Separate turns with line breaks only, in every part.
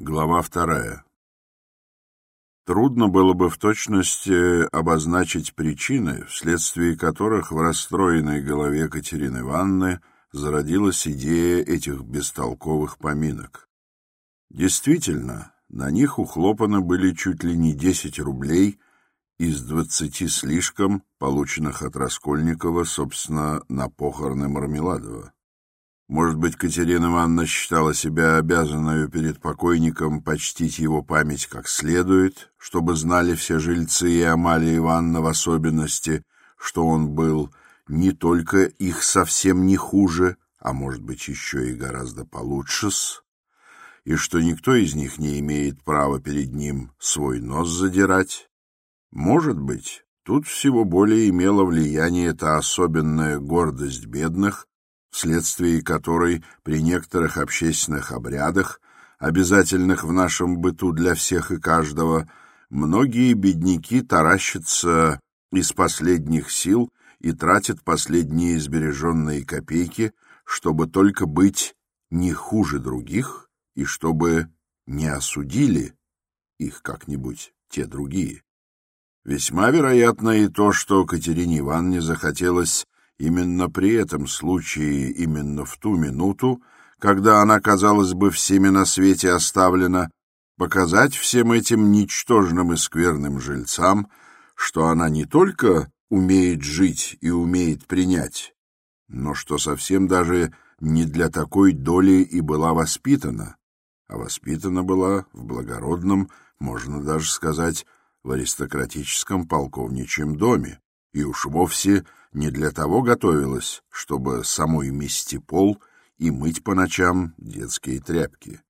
Глава вторая. Трудно было бы в точности обозначить причины, вследствие которых в расстроенной голове Катерины Ивановны зародилась идея этих бестолковых поминок. Действительно, на них ухлопаны были чуть ли не десять рублей из двадцати слишком, полученных от Раскольникова, собственно, на похороны Мармеладова. Может быть, Катерина Ивановна считала себя обязанной перед покойником почтить его память как следует, чтобы знали все жильцы и Амалия Ивановна в особенности, что он был не только их совсем не хуже, а может быть еще и гораздо получше-с, и что никто из них не имеет права перед ним свой нос задирать. Может быть, тут всего более имела влияние та особенная гордость бедных, вследствие которой при некоторых общественных обрядах, обязательных в нашем быту для всех и каждого, многие бедняки таращатся из последних сил и тратят последние сбереженные копейки, чтобы только быть не хуже других и чтобы не осудили их как-нибудь те другие. Весьма вероятно и то, что Катерине Ивановне захотелось Именно при этом случае, именно в ту минуту, когда она, казалось бы, всеми на свете оставлена, показать всем этим ничтожным и скверным жильцам, что она не только умеет жить и умеет принять, но что совсем даже не для такой доли и была воспитана, а воспитана была в благородном, можно даже сказать, в аристократическом полковничьем доме, и уж вовсе не для того готовилась, чтобы самой мести пол и мыть по ночам детские тряпки.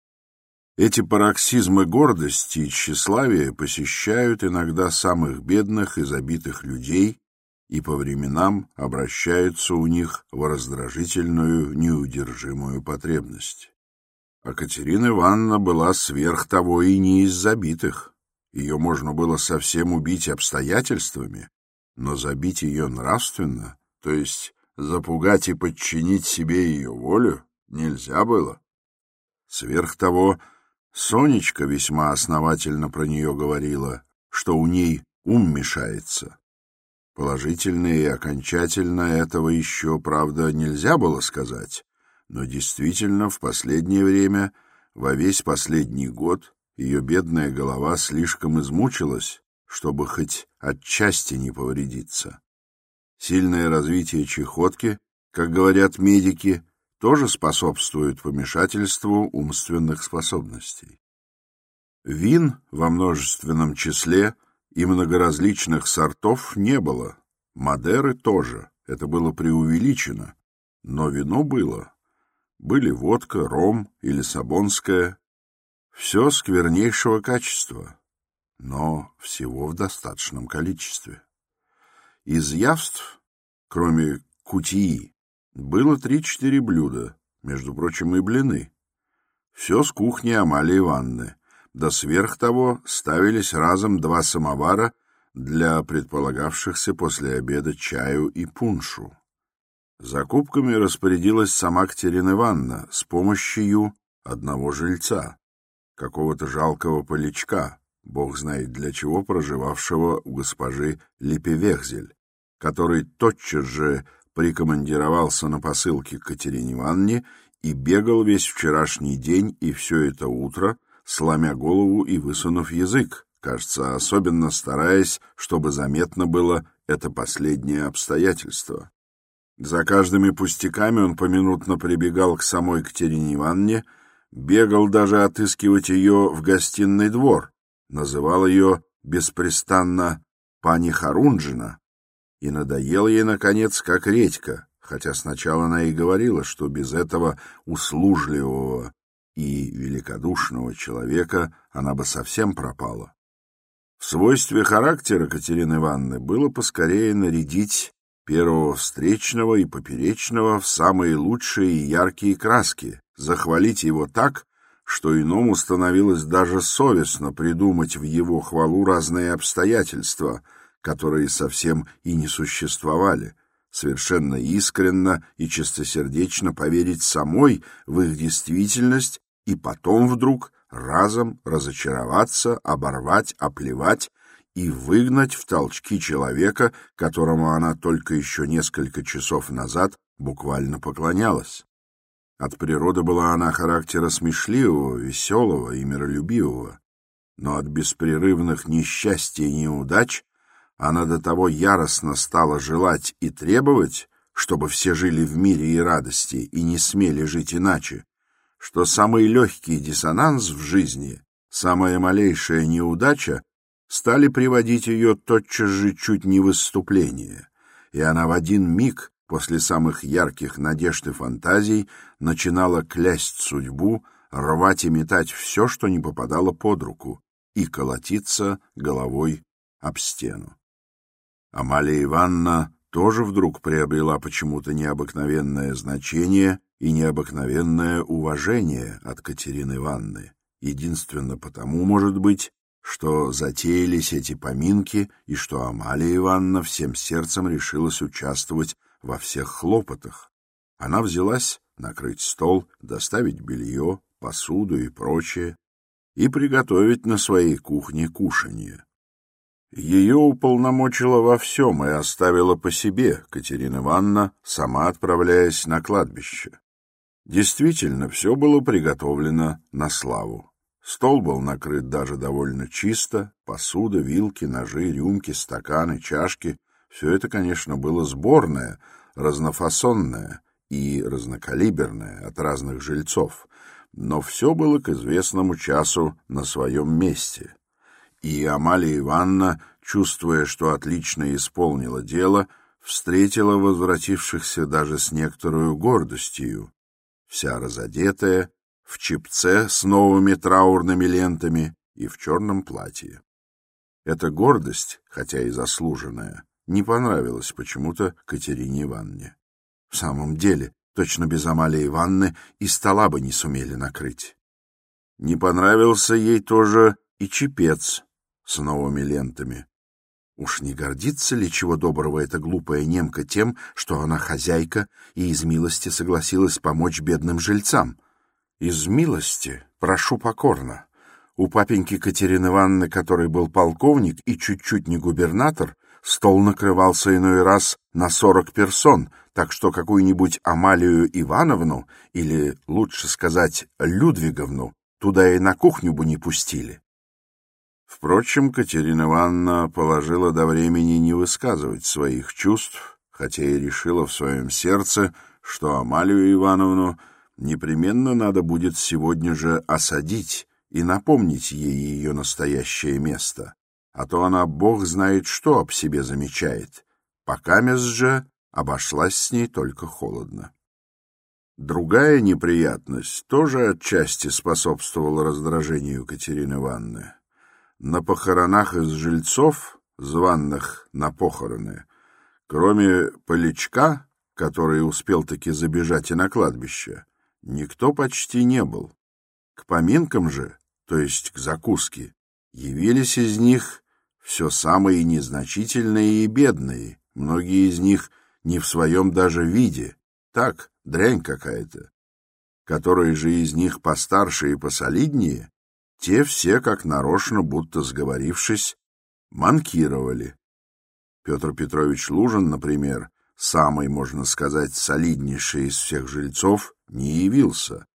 Эти пароксизмы гордости и тщеславия посещают иногда самых бедных и забитых людей и по временам обращаются у них в раздражительную, неудержимую потребность. А Катерина Ивановна была сверх того и не из забитых. Ее можно было совсем убить обстоятельствами, но забить ее нравственно, то есть запугать и подчинить себе ее волю, нельзя было. Сверх того, Сонечка весьма основательно про нее говорила, что у ней ум мешается. Положительно и окончательно этого еще, правда, нельзя было сказать, но действительно в последнее время, во весь последний год, ее бедная голова слишком измучилась, чтобы хоть отчасти не повредиться. Сильное развитие чехотки, как говорят медики, тоже способствует помешательству умственных способностей. Вин во множественном числе и многоразличных сортов не было, Мадеры тоже, это было преувеличено, но вино было. Были водка, ром и лиссабонское, все сквернейшего качества, но всего в достаточном количестве. Из явств, кроме кутии, было три-четыре блюда, между прочим, и блины. Все с кухни Амалии Ивановны, да сверх того ставились разом два самовара для предполагавшихся после обеда чаю и пуншу. Закупками распорядилась сама Катерина Ивановна с помощью одного жильца, какого-то жалкого полячка, бог знает для чего, проживавшего у госпожи Липевехзель, который тотчас же прикомандировался на посылке к Катерине Ивановне и бегал весь вчерашний день и все это утро, сломя голову и высунув язык, кажется, особенно стараясь, чтобы заметно было это последнее обстоятельство. За каждыми пустяками он поминутно прибегал к самой Катерине Ивановне, бегал даже отыскивать ее в гостиный двор, называл ее беспрестанно «пани Харунжина» и надоел ей, наконец, как редька, хотя сначала она и говорила, что без этого услужливого и великодушного человека она бы совсем пропала. В свойстве характера Катерины Ивановны было поскорее нарядить первого встречного и поперечного в самые лучшие и яркие краски, захвалить его так, что иному становилось даже совестно придумать в его хвалу разные обстоятельства, которые совсем и не существовали, совершенно искренно и чистосердечно поверить самой в их действительность и потом вдруг разом разочароваться, оборвать, оплевать и выгнать в толчки человека, которому она только еще несколько часов назад буквально поклонялась. От природы была она характера смешливого, веселого и миролюбивого, но от беспрерывных несчастий и неудач она до того яростно стала желать и требовать, чтобы все жили в мире и радости и не смели жить иначе, что самый легкий диссонанс в жизни, самая малейшая неудача стали приводить ее тотчас же чуть не в выступление, и она в один миг после самых ярких надежд и фантазий начинала клясть судьбу, рвать и метать все, что не попадало под руку, и колотиться головой об стену. Амалия Ивановна тоже вдруг приобрела почему-то необыкновенное значение и необыкновенное уважение от Катерины Ивановны. Единственно потому, может быть, что затеялись эти поминки и что Амалия Ивановна всем сердцем решилась участвовать во всех хлопотах. Она взялась накрыть стол, доставить белье, посуду и прочее, и приготовить на своей кухне кушанье. Ее уполномочила во всем и оставила по себе Катерина Ивановна, сама отправляясь на кладбище. Действительно, все было приготовлено на славу. Стол был накрыт даже довольно чисто, посуда, вилки, ножи, рюмки, стаканы, чашки — все это, конечно, было сборное, разнофасонное и разнокалиберное от разных жильцов, но все было к известному часу на своем месте — и Амалия Ивановна, чувствуя, что отлично исполнила дело, встретила возвратившихся даже с некоторую гордостью, вся разодетая, в чепце с новыми траурными лентами и в черном платье. Эта гордость, хотя и заслуженная, не понравилась почему-то Катерине Ивановне. В самом деле, точно без Амалии Ивановны и стола бы не сумели накрыть. Не понравился ей тоже и чепец, с новыми лентами. Уж не гордится ли чего доброго эта глупая немка тем, что она хозяйка и из милости согласилась помочь бедным жильцам? Из милости прошу покорно. У папеньки Катерины Ивановны, который был полковник и чуть-чуть не губернатор, стол накрывался иной раз на сорок персон, так что какую-нибудь Амалию Ивановну, или, лучше сказать, Людвиговну, туда и на кухню бы не пустили. Впрочем, Катерина Ивановна положила до времени не высказывать своих чувств, хотя и решила в своем сердце, что Амалию Ивановну непременно надо будет сегодня же осадить и напомнить ей ее настоящее место, а то она бог знает что об себе замечает. Покамес же обошлась с ней только холодно. Другая неприятность тоже отчасти способствовала раздражению Катерины Ивановны. На похоронах из жильцов, званных на похороны, кроме Поличка, который успел таки забежать и на кладбище, никто почти не был. К поминкам же, то есть к закуске, явились из них все самые незначительные и бедные, многие из них не в своем даже виде, так, дрянь какая-то. Которые же из них постарше и посолиднее, те все, как нарочно, будто сговорившись, манкировали. Петр Петрович Лужин, например, самый, можно сказать, солиднейший из всех жильцов, не явился.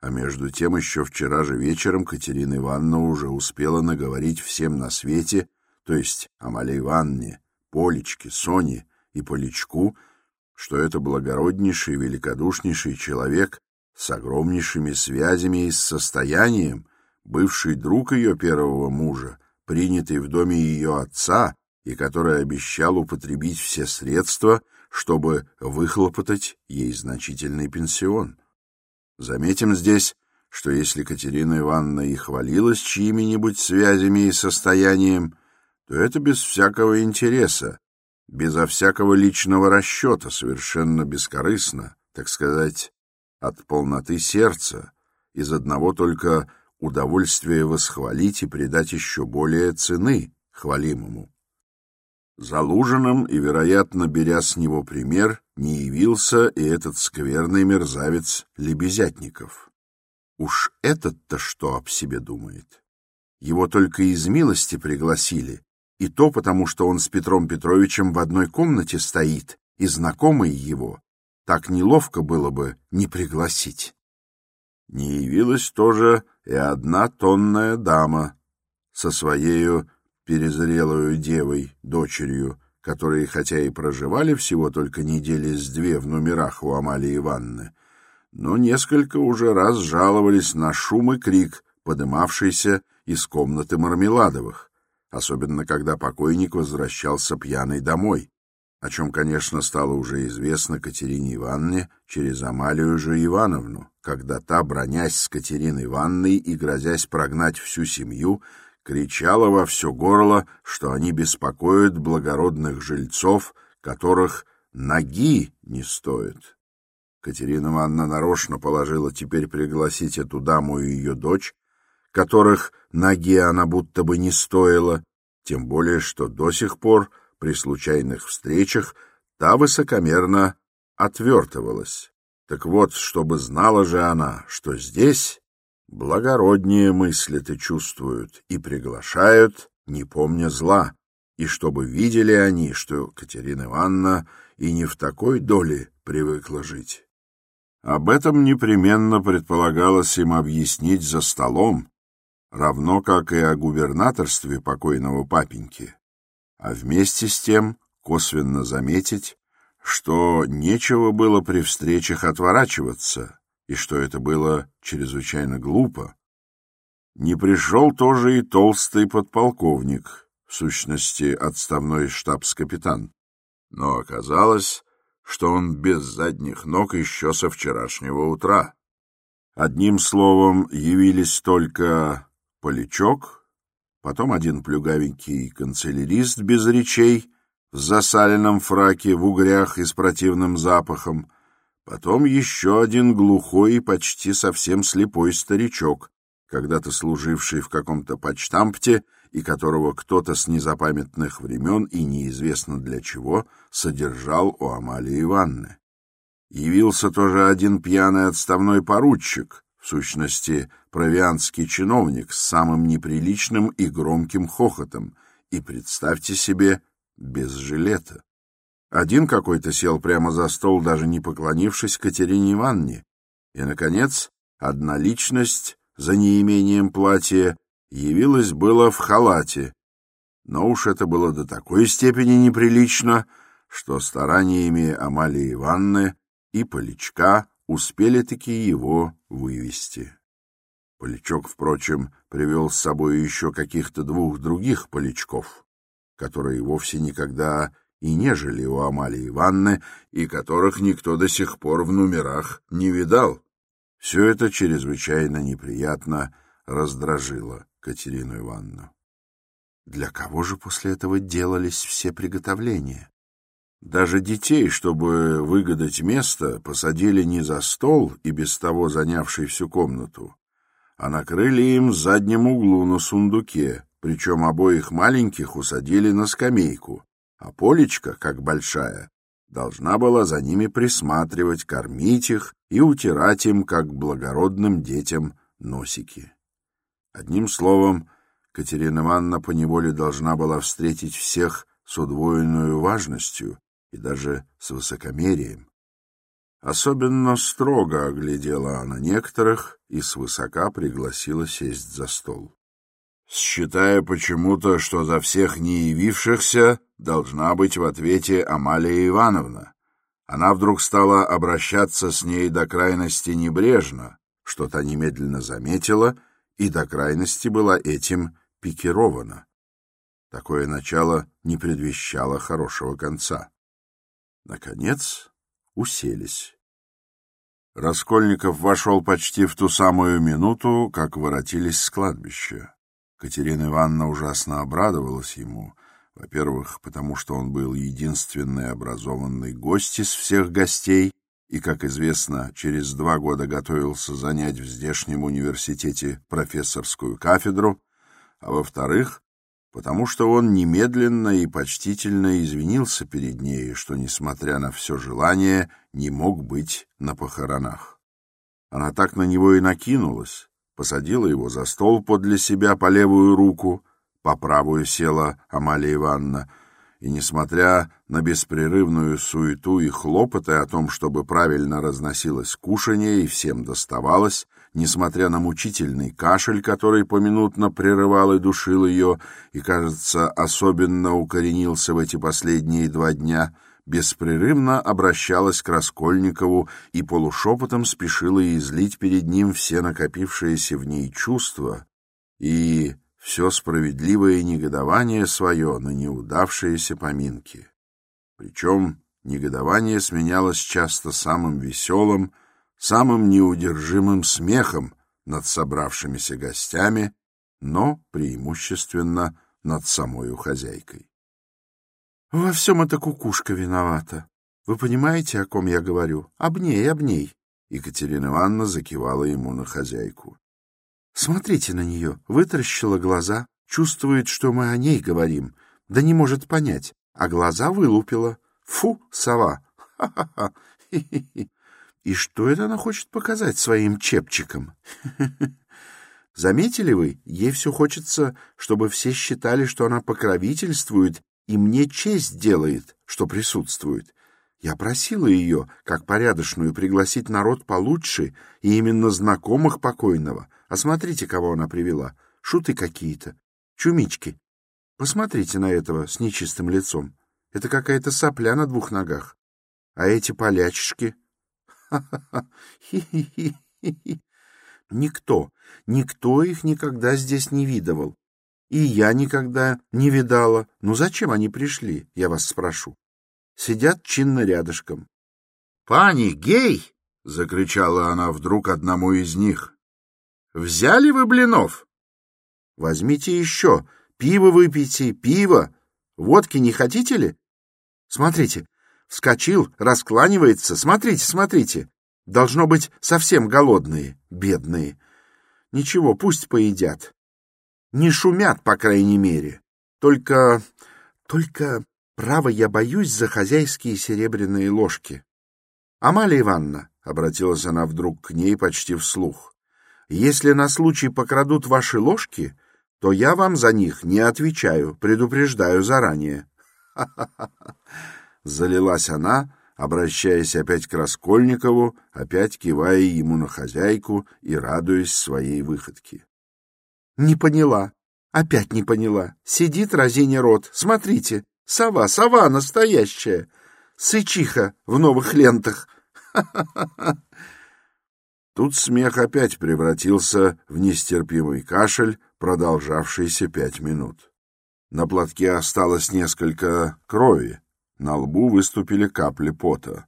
А между тем еще вчера же вечером Катерина Ивановна уже успела наговорить всем на свете, то есть Амале Ивановне, Полечке, Соне и Полечку, что это благороднейший, великодушнейший человек с огромнейшими связями и с состоянием, бывший друг ее первого мужа, принятый в доме ее отца и который обещал употребить все средства, чтобы выхлопотать ей значительный пенсион. Заметим здесь, что если Катерина Ивановна и хвалилась чьими-нибудь связями и состоянием, то это без всякого интереса, безо всякого личного расчета, совершенно бескорыстно, так сказать, от полноты сердца, из одного только удовольствие восхвалить и придать еще более цены хвалимому. Залуженным и, вероятно, беря с него пример, не явился и этот скверный мерзавец Лебезятников. Уж этот-то что об себе думает? Его только из милости пригласили, и то потому, что он с Петром Петровичем в одной комнате стоит, и знакомый его. Так неловко было бы не пригласить. Не явилась тоже и одна тонная дама со своею перезрелую девой, дочерью, которые, хотя и проживали всего только недели с две в номерах у Амалии Ивановны, но несколько уже раз жаловались на шум и крик, подымавшийся из комнаты Мармеладовых, особенно когда покойник возвращался пьяный домой, о чем, конечно, стало уже известно Катерине Ивановне через Амалию же Ивановну, когда та, бронясь с Катериной Ивановной и грозясь прогнать всю семью, кричала во все горло, что они беспокоят благородных жильцов, которых ноги не стоят. Катерина Ивановна нарочно положила теперь пригласить эту даму и ее дочь, которых ноги она будто бы не стоила, тем более что до сих пор при случайных встречах та высокомерно отвертывалась. Так вот, чтобы знала же она, что здесь благороднее мыслят и чувствуют, и приглашают, не помня зла, и чтобы видели они, что Катерина Ивановна и не в такой доле привыкла жить. Об этом непременно предполагалось им объяснить за столом, равно как и о губернаторстве покойного папеньки, а вместе с тем косвенно заметить, что нечего было при встречах отворачиваться, и что это было чрезвычайно глупо. Не пришел тоже и толстый подполковник, в сущности, отставной штабс-капитан. Но оказалось, что он без задних ног еще со вчерашнего утра. Одним словом, явились только Полячок, потом один плюгавенький канцелярист без речей, в засаленном фраке, в угрях и с противным запахом, Потом еще один глухой и почти совсем слепой старичок, когда-то служивший в каком-то почтампте и которого кто-то с незапамятных времен и неизвестно для чего содержал у Амалии Ивановны. Явился тоже один пьяный отставной поручик, в сущности, провианский чиновник с самым неприличным и громким хохотом, и, представьте себе, без жилета. Один какой-то сел прямо за стол, даже не поклонившись Катерине Ивановне. И, наконец, одна личность, за неимением платья, явилась было в халате. Но уж это было до такой степени неприлично, что стараниями Амалии Ивановны и Поличка успели-таки его вывести. Поличок, впрочем, привел с собой еще каких-то двух других поличков, которые вовсе никогда и не жили у Амалии Ивановны, и которых никто до сих пор в номерах не видал. Все это чрезвычайно неприятно раздражило Катерину Ивановну. Для кого же после этого делались все приготовления? Даже детей, чтобы выгадать место, посадили не за стол и без того занявший всю комнату, а накрыли им в заднем углу на сундуке, причем обоих маленьких усадили на скамейку, а Полечка, как большая, должна была за ними присматривать, кормить их и утирать им, как благородным детям, носики. Одним словом, Катерина Ивановна поневоле должна была встретить всех с удвоенной важностью и даже с высокомерием. Особенно строго оглядела она некоторых и свысока пригласила сесть за стол считая почему-то, что за всех не явившихся должна быть в ответе Амалия Ивановна. Она вдруг стала обращаться с ней до крайности небрежно, что та немедленно заметила и до крайности была этим пикирована. Такое начало не предвещало хорошего конца. Наконец уселись. Раскольников вошел почти в ту самую минуту, как воротились с кладбища. Катерина Ивановна ужасно обрадовалась ему, во-первых, потому что он был единственный образованный гость из всех гостей и, как известно, через два года готовился занять в здешнем университете профессорскую кафедру, а во-вторых, потому что он немедленно и почтительно извинился перед ней, что, несмотря на все желание, не мог быть на похоронах. Она так на него и накинулась, посадила его за стол подле себя по левую руку, по правую села Амалия Ивановна, и, несмотря на беспрерывную суету и хлопоты о том, чтобы правильно разносилось кушанье и всем доставалось, несмотря на мучительный кашель, который поминутно прерывал и душил ее, и, кажется, особенно укоренился в эти последние два дня, беспрерывно обращалась к Раскольникову и полушепотом спешила излить перед ним все накопившиеся в ней чувства и все справедливое негодование свое на неудавшиеся поминки. Причем негодование сменялось часто самым веселым, самым неудержимым смехом над собравшимися гостями, но преимущественно над самою хозяйкой. Во всем эта кукушка виновата. Вы понимаете, о ком я говорю? Об ней, об ней. Екатерина Ивановна закивала ему на хозяйку. Смотрите на нее, вытаращила глаза, чувствует, что мы о ней говорим, да не может понять, а глаза вылупила. Фу, сова! Ха-ха-ха! И что это она хочет показать своим чепчиком? Заметили вы, ей все хочется, чтобы все считали, что она покровительствует и мне честь делает, что присутствует. Я просила ее, как порядочную, пригласить народ получше и именно знакомых покойного. А смотрите, кого она привела. Шуты какие-то. Чумички. Посмотрите на этого с нечистым лицом. Это какая-то сопля на двух ногах. А эти полячишки... Никто, никто их никогда здесь не видывал. И я никогда не видала. Ну зачем они пришли, я вас спрошу? Сидят чинно рядышком. — Пани, гей! — закричала она вдруг одному из них. — Взяли вы блинов? — Возьмите еще. Пиво выпейте, пиво. Водки не хотите ли? Смотрите, вскочил, раскланивается. Смотрите, смотрите. Должно быть, совсем голодные, бедные. Ничего, пусть поедят. Не шумят, по крайней мере. Только... только... Право, я боюсь за хозяйские серебряные ложки. Амалия Ивановна, — обратилась она вдруг к ней почти вслух, — если на случай покрадут ваши ложки, то я вам за них не отвечаю, предупреждаю заранее. Залилась она, обращаясь опять к Раскольникову, опять кивая ему на хозяйку и радуясь своей выходке. Не поняла. Опять не поняла. Сидит разиня рот. Смотрите, сова, сова настоящая. Сычиха в новых лентах. Тут смех опять превратился в нестерпимый кашель, продолжавшийся пять минут. На платке осталось несколько крови, на лбу выступили капли пота.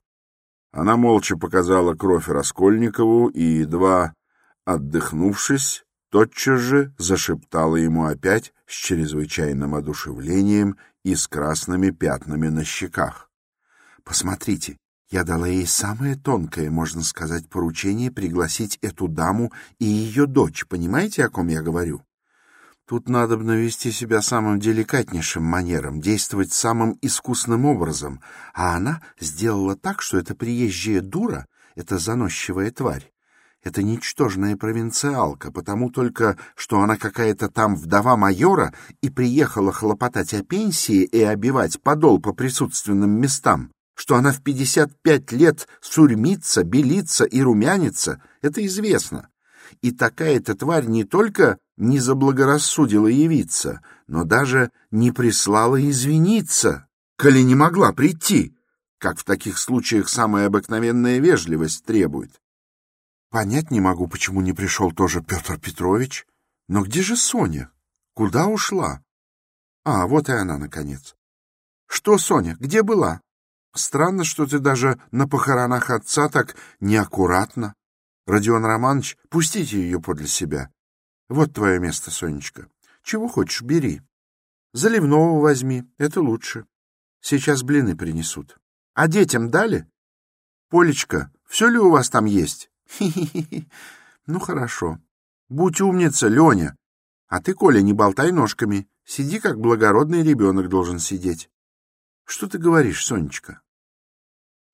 Она молча показала кровь Раскольникову и, едва отдохнувшись, тотчас же зашептала ему опять с чрезвычайным одушевлением и с красными пятнами на щеках. «Посмотрите, я дала ей самое тонкое, можно сказать, поручение пригласить эту даму и ее дочь. Понимаете, о ком я говорю? Тут надо навести себя самым деликатнейшим манером, действовать самым искусным образом. А она сделала так, что эта приезжая дура, эта заносчивая тварь, это ничтожная провинциалка, потому только, что она какая-то там вдова майора и приехала хлопотать о пенсии и обивать подол по присутственным местам, что она в пятьдесят пять лет сурьмится, белится и румянится, это известно. И такая-то тварь не только не заблагорассудила явиться, но даже не прислала извиниться, коли не могла прийти, как в таких случаях самая обыкновенная вежливость требует. Понять не могу, почему не пришел тоже Петр Петрович. Но где же Соня? Куда ушла? А, вот и она, наконец. Что, Соня, где была? Странно, что ты даже на похоронах отца так неаккуратно. Родион Романович, пустите ее подле себя. Вот твое место, Сонечка. Чего хочешь, бери. Заливного возьми, это лучше. Сейчас блины принесут. А детям дали? Полечка, все ли у вас там есть? Хи-хи-хи. Ну, хорошо. Будь умница, Леня. А ты, Коля, не болтай ножками. Сиди, как благородный ребенок должен сидеть. Что ты говоришь, Сонечка?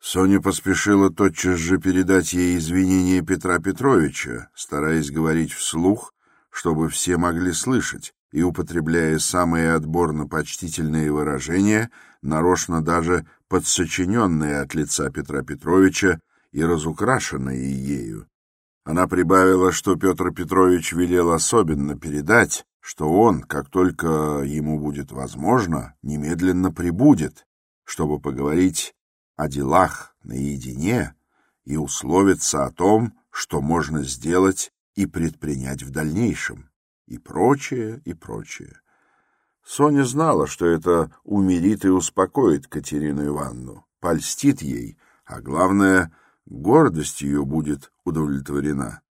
Соня поспешила тотчас же передать ей извинения Петра Петровича, стараясь говорить вслух, чтобы все могли слышать, и употребляя самые отборно-почтительные выражения, нарочно даже подсочиненные от лица Петра Петровича и разукрашенные ею. Она прибавила, что Петр Петрович велел особенно передать, что он, как только ему будет возможно, немедленно прибудет, чтобы поговорить о делах наедине и условиться о том, что можно сделать и предпринять в дальнейшем, и прочее, и прочее. Соня знала, что это умирит и успокоит Катерину Ивановну, польстит ей, а главное, гордость ее будет удовлетворена.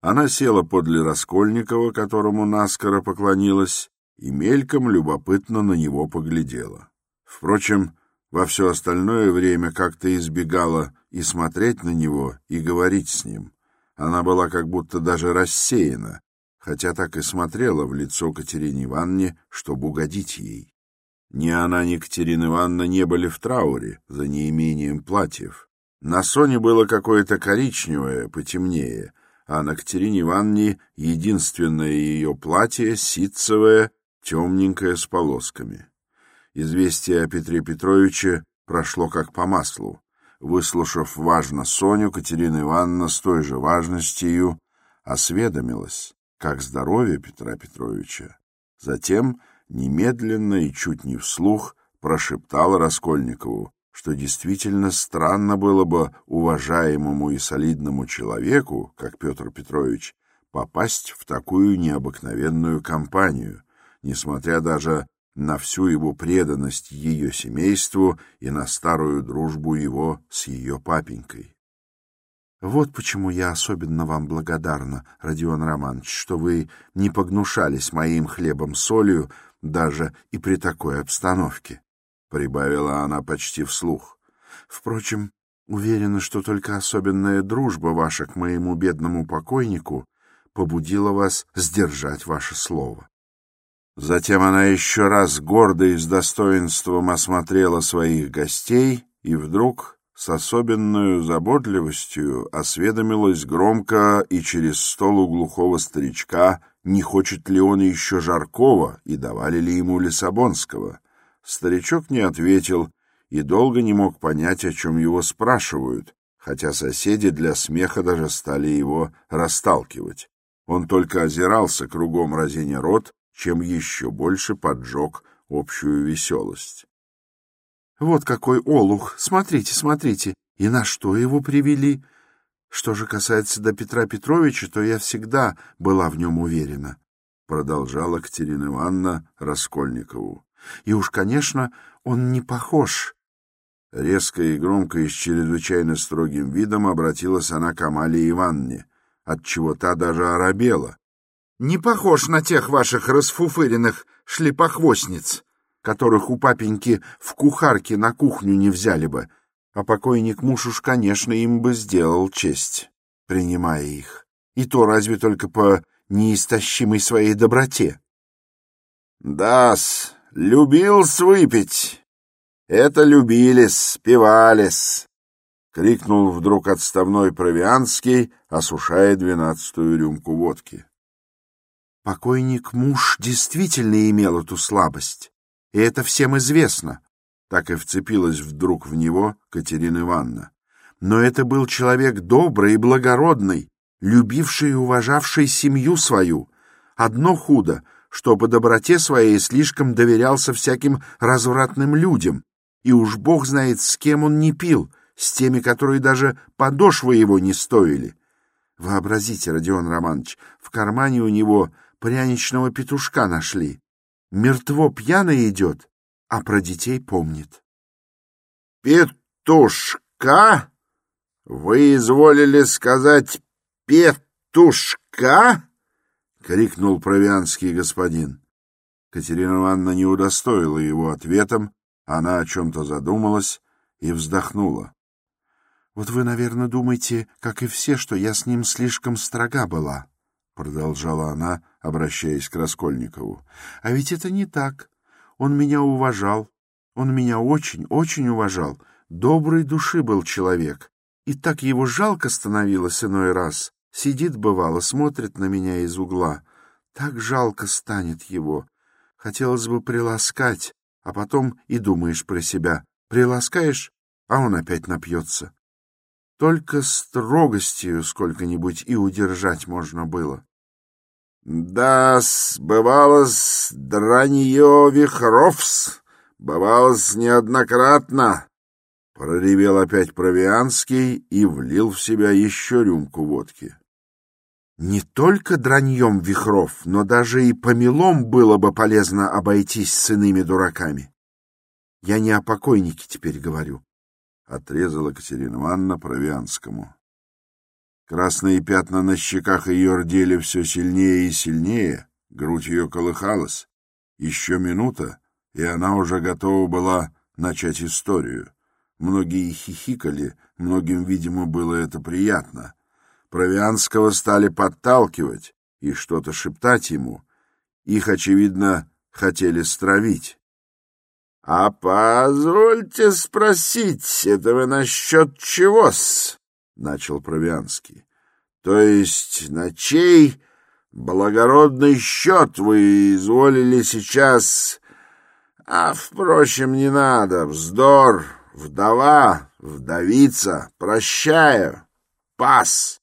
Она села подле Раскольникова, которому наскоро поклонилась, и мельком любопытно на него поглядела. Впрочем, во все остальное время как-то избегала и смотреть на него, и говорить с ним. Она была как будто даже рассеяна, хотя так и смотрела в лицо Катерине Ивановне, чтобы угодить ей. Ни она, ни Катерина Ивановна не были в трауре за неимением платьев. На Соне было какое-то коричневое, потемнее, а на Катерине Ивановне единственное ее платье ситцевое, темненькое с полосками. Известие о Петре Петровиче прошло как по маслу. Выслушав важно Соню, Катерина Ивановна с той же важностью осведомилась, как здоровье Петра Петровича. Затем немедленно и чуть не вслух прошептала Раскольникову, что действительно странно было бы уважаемому и солидному человеку, как Петр Петрович, попасть в такую необыкновенную компанию, несмотря даже на всю его преданность ее семейству и на старую дружбу его с ее папенькой. Вот почему я особенно вам благодарна, Родион Романович, что вы не погнушались моим хлебом-солью даже и при такой обстановке прибавила она почти вслух. Впрочем, уверена, что только особенная дружба ваша к моему бедному покойнику побудила вас сдержать ваше слово. Затем она еще раз гордо и с достоинством осмотрела своих гостей и вдруг с особенной заботливостью осведомилась громко и через стол у глухого старичка, не хочет ли он еще жаркого и давали ли ему лиссабонского. Старичок не ответил и долго не мог понять, о чем его спрашивают, хотя соседи для смеха даже стали его расталкивать. Он только озирался кругом разиня рот, чем еще больше поджег общую веселость. «Вот какой олух! Смотрите, смотрите! И на что его привели? Что же касается до Петра Петровича, то я всегда была в нем уверена», — продолжала Катерина Ивановна Раскольникову. И уж, конечно, он не похож. Резко и громко и с чрезвычайно строгим видом обратилась она к Амалии Ивановне, отчего та даже оробела. — Не похож на тех ваших расфуфыренных шлепохвостниц, которых у папеньки в кухарке на кухню не взяли бы, а покойник муж уж, конечно, им бы сделал честь, принимая их. И то разве только по неистощимой своей доброте. — Да-с, Любил-с. Это любились, пивались. — крикнул вдруг отставной Провианский, осушая двенадцатую рюмку водки. Покойник муж действительно имел эту слабость, и это всем известно. Так и вцепилась вдруг в него Катерина Ивановна. Но это был человек добрый и благородный, любивший и уважавший семью свою. Одно худо что по доброте своей слишком доверялся всяким развратным людям, и уж бог знает, с кем он не пил, с теми, которые даже подошвы его не стоили. Вообразите, Родион Романович, в кармане у него пряничного петушка нашли. Мертво пьяно идет, а про детей помнит. — Петушка? Вы изволили сказать петушка? — крикнул провианский господин. Катерина Ивановна не удостоила его ответом, она о чем-то задумалась и вздохнула. — Вот вы, наверное, думаете, как и все, что я с ним слишком строга была, — продолжала она, обращаясь к Раскольникову. — А ведь это не так. Он меня уважал. Он меня очень, очень уважал.
Доброй души был человек, и так его жалко становилось иной раз. Сидит, бывало, смотрит на меня из угла. Так жалко станет его. Хотелось бы приласкать, а потом и думаешь про себя. Приласкаешь, а он опять напьется. Только строгостью сколько-нибудь и удержать можно было.
— Да-с, бывало-с, дранье вихровс, бывало-с неоднократно, — проревел опять Провианский и влил в себя еще рюмку водки.
Не только драньем вихров, но даже и помелом было бы полезно обойтись с иными дураками. Я не о покойнике теперь говорю, —
отрезала Катерина Ивановна Провианскому. Красные пятна на щеках ее рдели все сильнее и сильнее, грудь ее колыхалась. Еще минута, и она уже готова была начать историю. Многие хихикали, многим, видимо, было это приятно — Провианского стали подталкивать и что-то шептать ему. Их, очевидно, хотели стравить. — А позвольте спросить, это вы насчет чего-с? — начал Провианский. — То есть на чей благородный счет вы изволили сейчас... А, впрочем, не надо, вздор, вдова, вдовица, прощаю, пас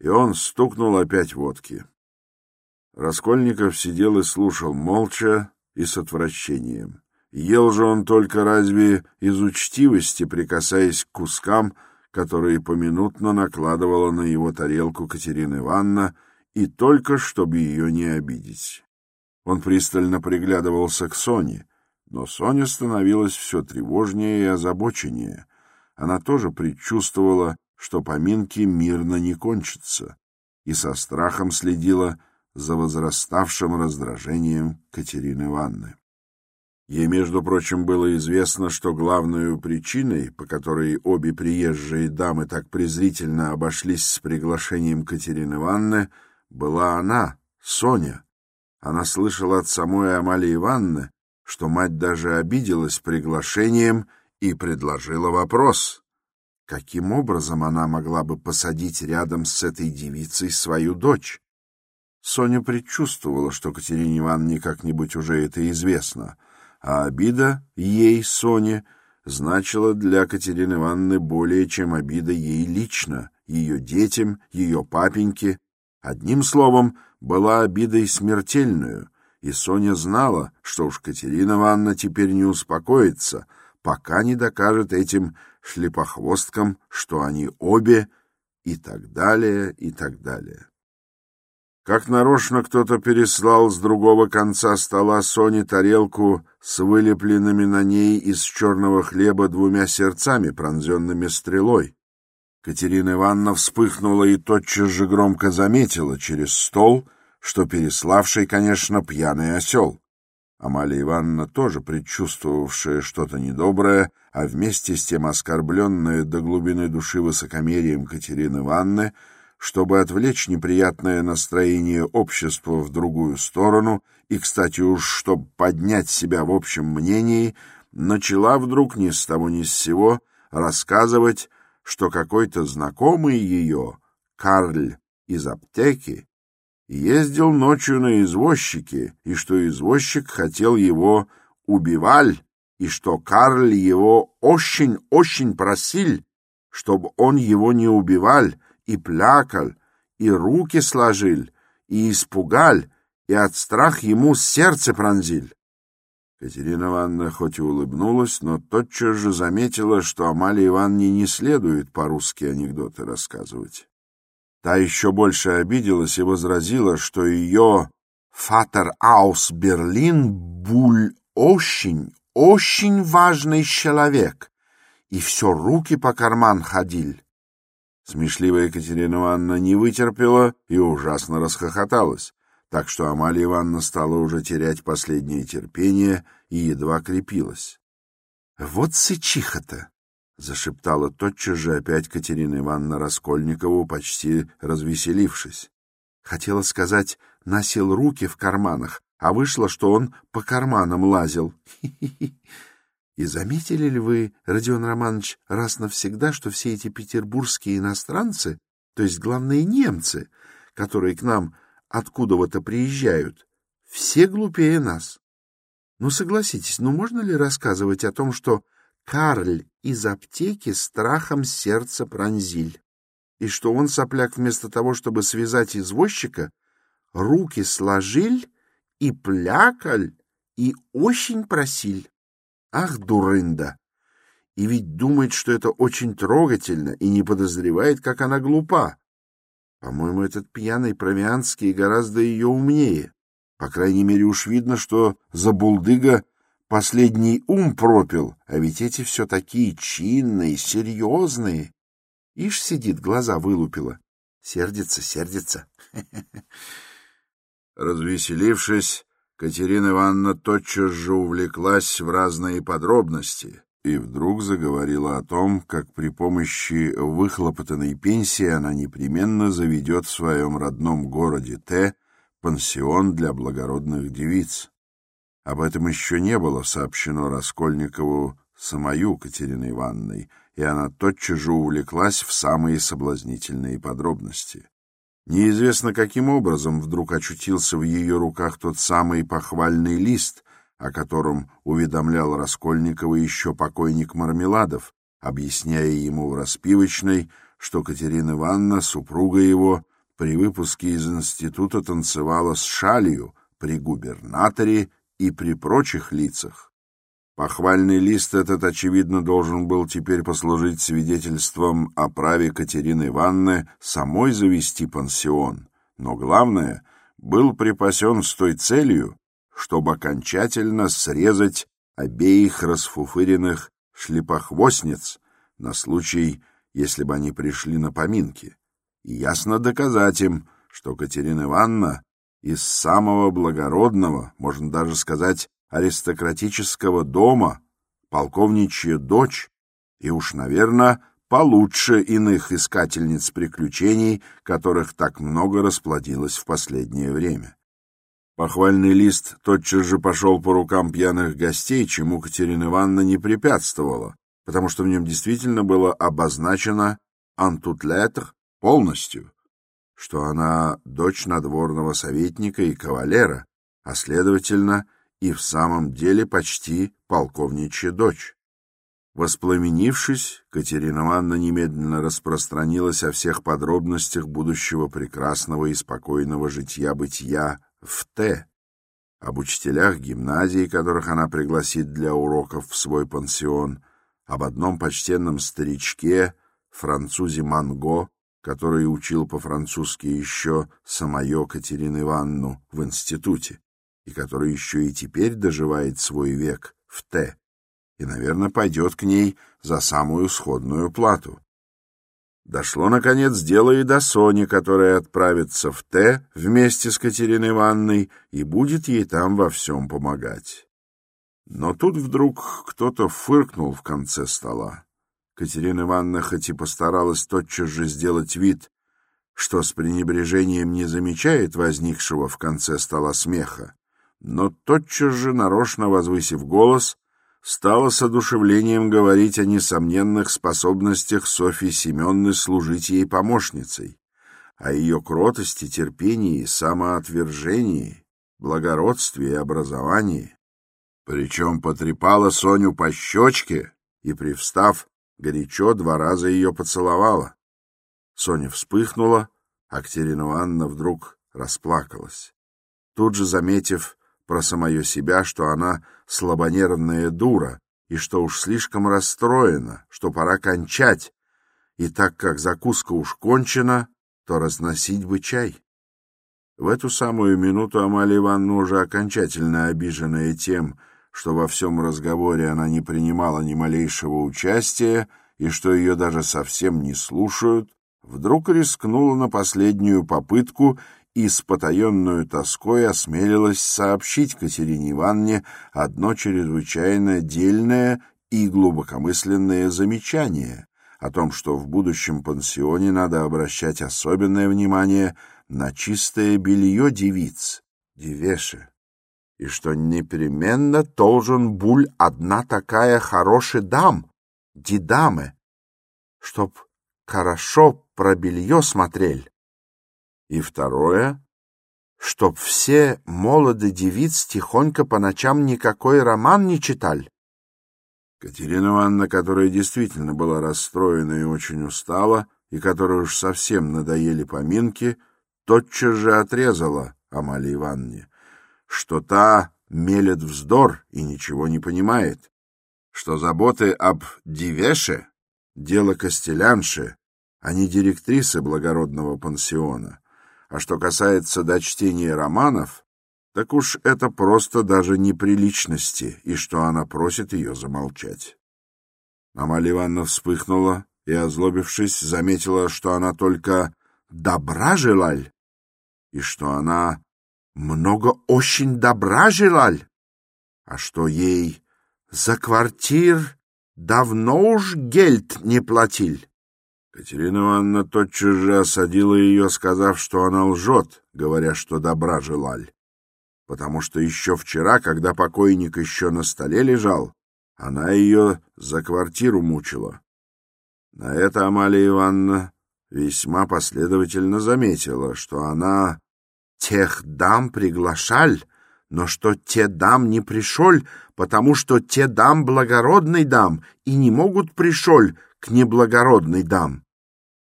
и он стукнул опять водки. Раскольников сидел и слушал молча и с отвращением. Ел же он только разве из учтивости, прикасаясь к кускам, которые поминутно накладывала на его тарелку Катерина Ивановна, и только чтобы ее не обидеть. Он пристально приглядывался к Соне, но Соня становилась все тревожнее и озабоченнее. Она тоже предчувствовала, что поминки мирно не кончатся, и со страхом следила за возраставшим раздражением Катерины Ивановны. Ей, между прочим, было известно, что главной причиной, по которой обе приезжие дамы так презрительно обошлись с приглашением Катерины Ивановны, была она, Соня. Она слышала от самой Амалии Ивановны, что мать даже обиделась приглашением и предложила вопрос. Каким образом она могла бы посадить рядом с этой девицей свою дочь? Соня предчувствовала, что Катерине Ивановне как-нибудь уже это известно, а обида ей, Соне, значила для Катерины Ивановны более, чем обида ей лично, ее детям, ее папеньке. Одним словом, была обидой смертельную, и Соня знала, что уж Катерина Ивановна теперь не успокоится, пока не докажет этим шлепохвосткам, что они обе, и так далее, и так далее. Как нарочно кто-то переслал с другого конца стола Соне тарелку с вылепленными на ней из черного хлеба двумя сердцами, пронзенными стрелой. Катерина Ивановна вспыхнула и тотчас же громко заметила через стол, что переславший, конечно, пьяный осел. Амалия Ивановна, тоже предчувствовавшая что-то недоброе, а вместе с тем оскорбленная до глубины души высокомерием Катерины Ивановны, чтобы отвлечь неприятное настроение общества в другую сторону и, кстати уж, чтобы поднять себя в общем мнении, начала вдруг ни с того ни с сего рассказывать, что какой-то знакомый ее, Карль из аптеки, ездил ночью на извозчике, и что извозчик хотел его убивать, и что Карль его очень-очень просил, чтобы он его не убивал, и плакал, и руки сложил, и испугал, и от страх ему сердце пронзил. Катерина Ивановна хоть и улыбнулась, но тотчас же заметила, что Амалии Ивановне не следует по-русски анекдоты рассказывать. Та еще больше обиделась и возразила, что ее «Фатер аус Берлин буль очень, очень важный человек, и все руки по карман ходил». Смешливая Екатерина Ивановна не вытерпела и ужасно расхохоталась, так что Амалия Ивановна стала уже терять последнее терпение и едва крепилась. «Вот сычиха-то!» — зашептала тотчас же опять Катерина Ивановна Раскольникову, почти развеселившись. Хотела сказать, носил руки в карманах, а вышло, что он по карманам лазил.
И заметили ли вы, Родион Романович, раз навсегда, что все эти петербургские иностранцы, то есть главные немцы, которые к нам откуда-то приезжают, все глупее нас? Ну, согласитесь, ну можно ли рассказывать о том, что Карль из аптеки страхом сердце пронзиль? и что он, сопляк, вместо того, чтобы связать извозчика, руки сложил и плякаль, и очень просил. Ах, дурында! И ведь думает, что это очень трогательно, и не подозревает, как она глупа. По-моему, этот пьяный Провианский гораздо ее умнее. По крайней мере, уж видно, что за булдыга последний ум пропил, а ведь эти все такие чинные, серьезные. Ишь сидит, глаза вылупила. Сердится, сердится.
Развеселившись, Катерина Ивановна тотчас же увлеклась в разные подробности и вдруг заговорила о том, как при помощи выхлопотанной пенсии она непременно заведет в своем родном городе Т пансион для благородных девиц. Об этом еще не было сообщено Раскольникову самою Катериной Ивановной, и она тотчас же увлеклась в самые соблазнительные подробности. Неизвестно, каким образом вдруг очутился в ее руках тот самый похвальный лист, о котором уведомлял Раскольникова еще покойник Мармеладов, объясняя ему в распивочной, что Катерина Ивановна, супруга его, при выпуске из института танцевала с шалью при губернаторе и при прочих лицах. Похвальный лист этот, очевидно, должен был теперь послужить свидетельством о праве Катерины Ивановны самой завести пансион, но главное, был припасен с той целью, чтобы окончательно срезать обеих расфуфыренных шлепохвостниц на случай, если бы они пришли на поминки, и ясно доказать им, что Катерина Ивановна из самого благородного, можно даже сказать, аристократического дома, полковничья дочь, и уж, наверное, получше иных искательниц приключений, которых так много расплодилось в последнее время. Похвальный лист тотчас же пошел по рукам пьяных гостей, чему Катерина Ивановна не препятствовала, потому что в нем действительно было обозначено «антутлетр» полностью, что она дочь надворного советника и кавалера, а, следовательно, и в самом деле почти полковничья дочь. Воспламенившись, Катерина Ивановна немедленно распространилась о всех подробностях будущего прекрасного и спокойного житья-бытия в Т, об учителях гимназии, которых она пригласит для уроков в свой пансион, об одном почтенном старичке, французе Манго, который учил по-французски еще самое Катерину Ивановну в институте и который еще и теперь доживает свой век в Т, и, наверное, пойдет к ней за самую сходную плату. Дошло, наконец, дело и до Сони, которая отправится в Т вместе с Катериной Ивановной и будет ей там во всем помогать. Но тут вдруг кто-то фыркнул в конце стола. Катерина Ивановна хоть и постаралась тотчас же сделать вид, что с пренебрежением не замечает возникшего в конце стола смеха, но тотчас же, нарочно возвысив голос, стала с одушевлением говорить о несомненных способностях Софьи Семенны служить ей помощницей, о ее кротости, терпении, самоотвержении, благородстве и образовании. Причем потрепала Соню по щечке и, привстав, горячо два раза ее поцеловала. Соня вспыхнула, а Катерина Ивановна вдруг расплакалась. Тут же, заметив, про самое себя, что она слабонервная дура и что уж слишком расстроена, что пора кончать, и так как закуска уж кончена, то разносить бы чай. В эту самую минуту Амалия Ивановна, уже окончательно обиженная тем, что во всем разговоре она не принимала ни малейшего участия и что ее даже совсем не слушают, вдруг рискнула на последнюю попытку и с потаенную тоской осмелилась сообщить Катерине Ивановне одно чрезвычайно дельное и глубокомысленное замечание о том, что в будущем пансионе надо обращать особенное внимание на чистое белье девиц, девеши.
и что непременно должен буль одна такая хороший дам, дидамы, чтоб хорошо про белье смотрель. И второе, чтоб все молоды девиц тихонько по ночам никакой роман не читали.
Катерина Ивановна, которая действительно была расстроена и очень устала, и которой уж совсем надоели поминки, тотчас же отрезала Амалии Ивановне, что та мелет вздор и ничего не понимает, что заботы об Дивеше — дело костелянши, а не директрисы благородного пансиона, а что касается до чтения романов, так уж это просто даже неприличности, и что она просит ее замолчать. Амалия Ивановна вспыхнула и, озлобившись, заметила, что она только добра желаль, и что она много очень добра желаль, а что ей за квартир давно уж гельд не платил. Катерина Ивановна тотчас же осадила ее, сказав, что она лжет, говоря, что добра желаль потому что еще вчера, когда покойник еще на столе лежал, она ее за квартиру мучила. На это Амалия Ивановна весьма последовательно заметила, что она тех дам приглашаль, но что те дам не пришоль, потому что те дам благородный дам и не могут пришоль к неблагородной дам.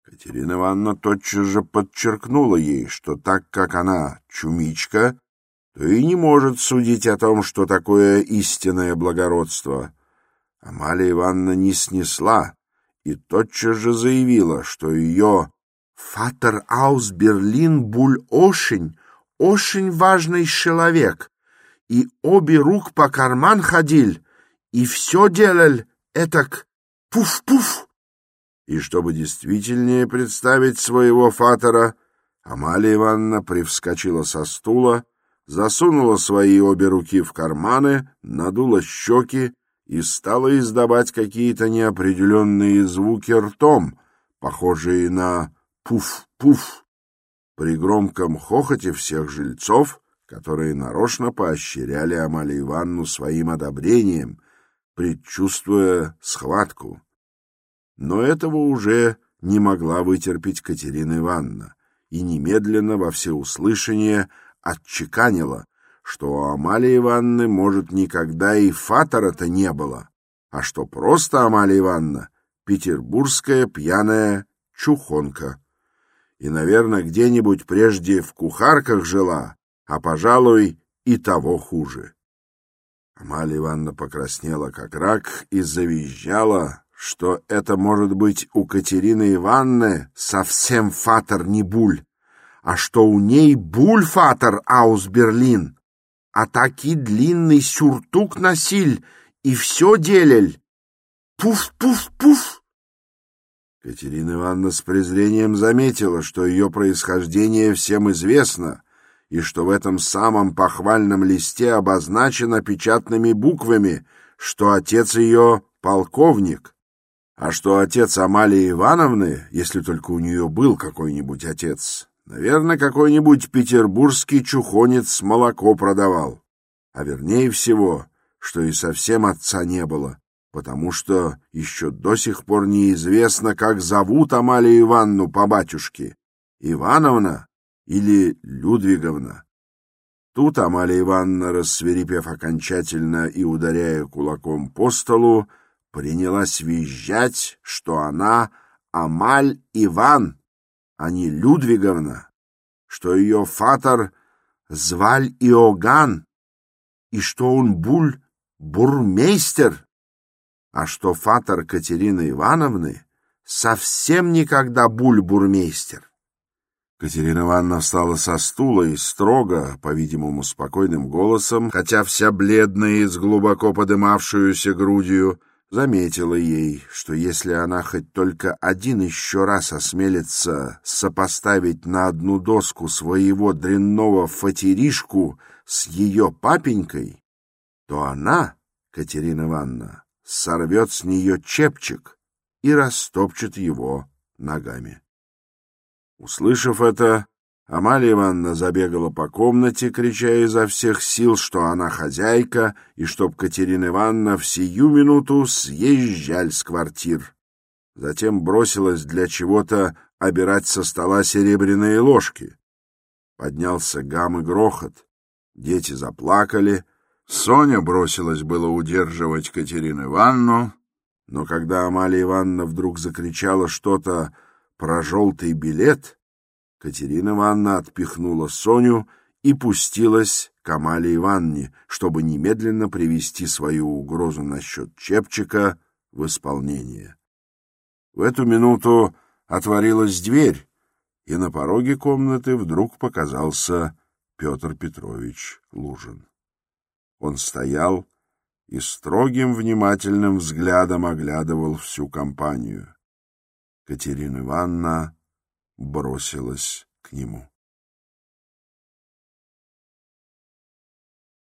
Катерина Ивановна тотчас же подчеркнула ей, что так как она чумичка, то и не может судить о том, что такое истинное благородство. Амалия Ивановна не снесла и тотчас же заявила, что ее «Фатер аус Берлин буль очень, очень важный человек, и обе рук по карман ходил, и все делал этак пуф-пуф». И чтобы действительнее представить своего фатера, Амалия Ивановна привскочила со стула, засунула свои обе руки в карманы, надула щеки и стала издавать какие-то неопределенные звуки ртом, похожие на «пуф-пуф». При громком хохоте всех жильцов, которые нарочно поощряли Амалию Ивановну своим одобрением, предчувствуя схватку. Но этого уже не могла вытерпеть Катерина Ивановна, и немедленно во всеуслышание отчеканила, что у Амалии Ивановны, может, никогда и фатора-то не было, а что просто Амалия Ивановна — петербургская пьяная чухонка. И, наверное, где-нибудь прежде в кухарках жила, а, пожалуй, и того хуже. Амалия Ивановна покраснела, как рак, и завизжала, что это может быть у Катерины Ивановны совсем фатор не буль, а что у ней бульфатор аус Берлин, а таки длинный сюртук носил и все делал. Пуф-пуф-пуф! Катерина Ивановна с презрением заметила, что ее происхождение всем известно, и что в этом самом похвальном листе обозначено печатными буквами, что отец ее — полковник, а что отец Амалии Ивановны, если только у нее был какой-нибудь отец, Наверное, какой-нибудь петербургский чухонец молоко продавал. А вернее всего, что и совсем отца не было, потому что еще до сих пор неизвестно, как зовут Амалию Ивановну по батюшке. Ивановна или Людвиговна. Тут Амалия Ивановна, рассверепев окончательно и ударяя кулаком по столу, принялась визжать, что она Амаль Иван, а не Людвиговна, что ее фатор зваль Иоганн, и что он буль бурмейстер, а что фатор Катерины Ивановны совсем никогда буль бурмейстер. Катерина Ивановна встала со стула и строго, по-видимому, спокойным голосом, хотя вся бледная и с глубоко подымавшуюся грудью, заметила ей, что если она хоть только один еще раз осмелится сопоставить на одну доску своего дрянного фатеришку с ее папенькой, то она, Катерина Ивановна, сорвет с нее чепчик и растопчет его ногами. Услышав это, Амалия Ивановна забегала по комнате, крича изо всех сил, что она хозяйка, и чтоб Катерина Ивановна в сию минуту съезжаль с квартир. Затем бросилась для чего-то обирать со стола серебряные ложки. Поднялся гам и грохот. Дети заплакали. Соня бросилась было удерживать Катерину Ивановну, но когда Амалия Ивановна вдруг закричала что-то про желтый билет, Катерина Ивановна отпихнула Соню и пустилась к Амалии Ивановне, чтобы немедленно привести свою угрозу насчет Чепчика в исполнение. В эту минуту отворилась дверь, и на пороге комнаты вдруг показался Петр Петрович Лужин. Он стоял и строгим внимательным взглядом оглядывал всю компанию. Катерина Ивановна бросилась к нему.